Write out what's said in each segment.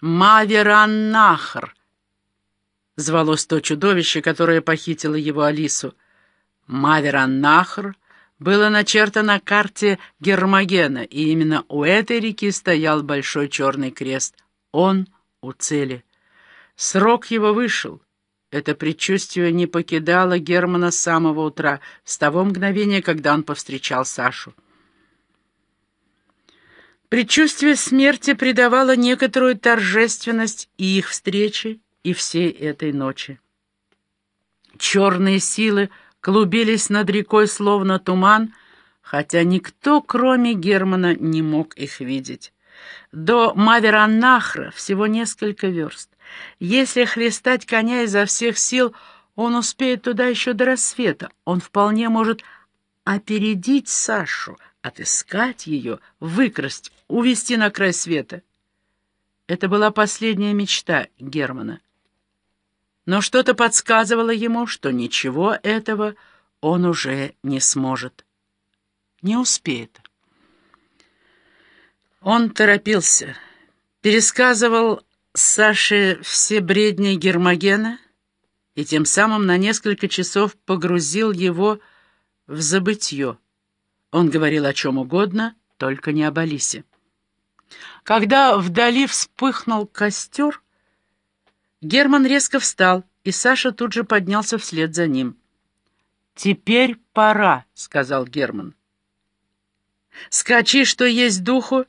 Мавераннахр!» Звалось то чудовище, которое похитило его Алису. Мавераннахр было начертано на карте Гермогена, и именно у этой реки стоял большой черный крест. Он у цели. Срок его вышел. Это предчувствие не покидало Германа с самого утра, с того мгновения, когда он повстречал Сашу. Предчувствие смерти придавало некоторую торжественность и их встрече, и всей этой ночи. Черные силы клубились над рекой, словно туман, хотя никто, кроме Германа, не мог их видеть. До Мавераннахра всего несколько верст. Если хлестать коня изо всех сил, он успеет туда еще до рассвета. Он вполне может опередить Сашу, отыскать ее, выкрасть, увести на край света. Это была последняя мечта Германа. Но что-то подсказывало ему, что ничего этого он уже не сможет. Не успеет. Он торопился, пересказывал Саше все бредни Гермогена и тем самым на несколько часов погрузил его в забытье. Он говорил о чем угодно, только не об Алисе. Когда вдали вспыхнул костер, Герман резко встал, и Саша тут же поднялся вслед за ним. «Теперь пора», — сказал Герман. «Скачи, что есть духу,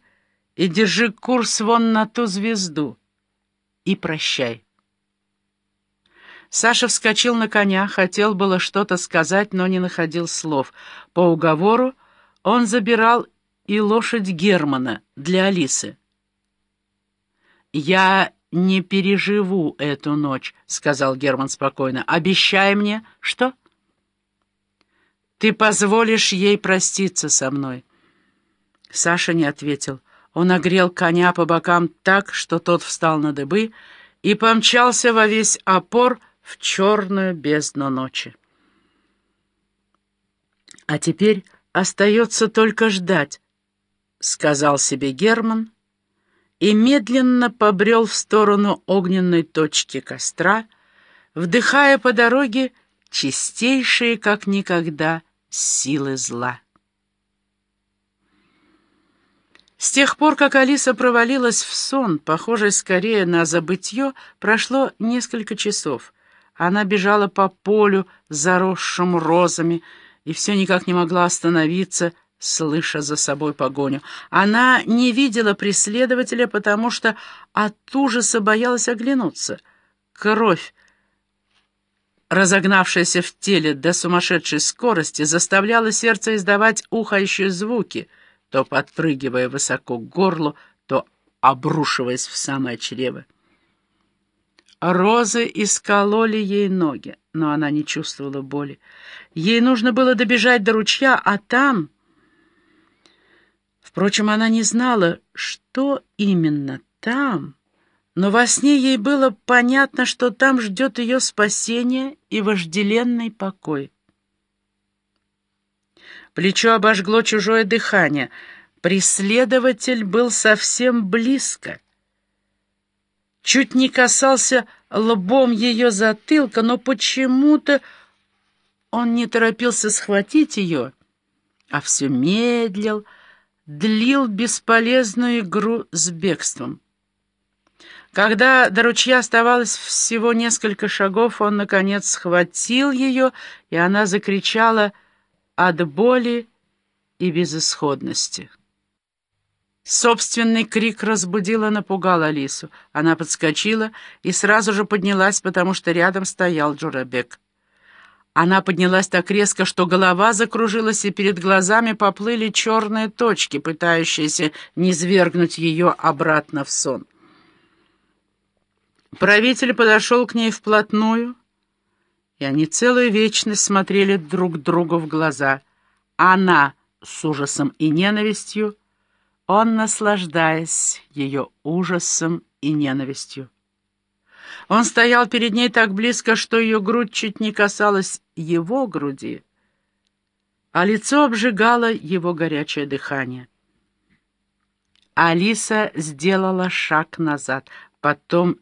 и держи курс вон на ту звезду. И прощай». Саша вскочил на коня, хотел было что-то сказать, но не находил слов. По уговору он забирал и лошадь Германа для Алисы. «Я не переживу эту ночь», — сказал Герман спокойно. «Обещай мне...» «Что?» «Ты позволишь ей проститься со мной». Саша не ответил. Он огрел коня по бокам так, что тот встал на дыбы и помчался во весь опор в черную бездну ночи. А теперь остается только ждать, — сказал себе Герман, и медленно побрел в сторону огненной точки костра, вдыхая по дороге чистейшие, как никогда, силы зла. С тех пор, как Алиса провалилась в сон, похожий скорее на забытье, прошло несколько часов. Она бежала по полю, заросшему розами, и все никак не могла остановиться, слыша за собой погоню. Она не видела преследователя, потому что от ужаса боялась оглянуться. Кровь, разогнавшаяся в теле до сумасшедшей скорости, заставляла сердце издавать ухающие звуки, то подпрыгивая высоко к горлу, то обрушиваясь в самое чрево. Розы искололи ей ноги, но она не чувствовала боли. Ей нужно было добежать до ручья, а там... Впрочем, она не знала, что именно там, но во сне ей было понятно, что там ждет ее спасение и вожделенный покой. Плечо обожгло чужое дыхание. Преследователь был совсем близко. Чуть не касался лбом ее затылка, но почему-то он не торопился схватить ее, а все медлил, длил бесполезную игру с бегством. Когда до ручья оставалось всего несколько шагов, он, наконец, схватил ее, и она закричала от боли и безысходности. Собственный крик разбудил и напугал Алису. Она подскочила и сразу же поднялась, потому что рядом стоял Джурабек. Она поднялась так резко, что голова закружилась, и перед глазами поплыли черные точки, пытающиеся низвергнуть ее обратно в сон. Правитель подошел к ней вплотную, и они целую вечность смотрели друг другу в глаза. Она с ужасом и ненавистью, он наслаждаясь ее ужасом и ненавистью. Он стоял перед ней так близко, что ее грудь чуть не касалась его груди, а лицо обжигало его горячее дыхание. Алиса сделала шаг назад. потом